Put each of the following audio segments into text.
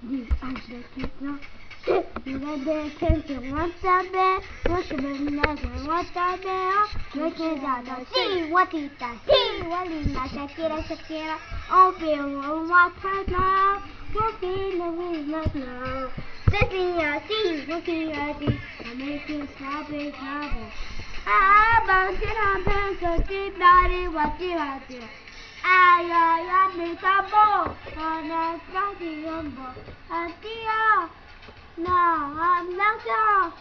These are not I'm making sloppy trouble. Ah, bouncing on pencil, deep body, watching, watching. Ah, yeah. Tambo, and Daddy Rumbo, and Tia, no, I'm not sure.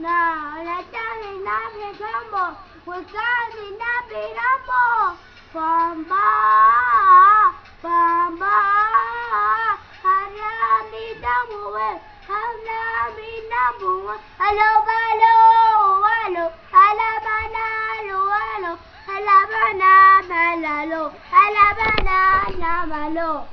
No, let's Daddy Nappy Rumbo, with Daddy Nappy Rumbo, Bamba, Bamba, and Nappy Dumbo, and hello, bye. malo, a la malo.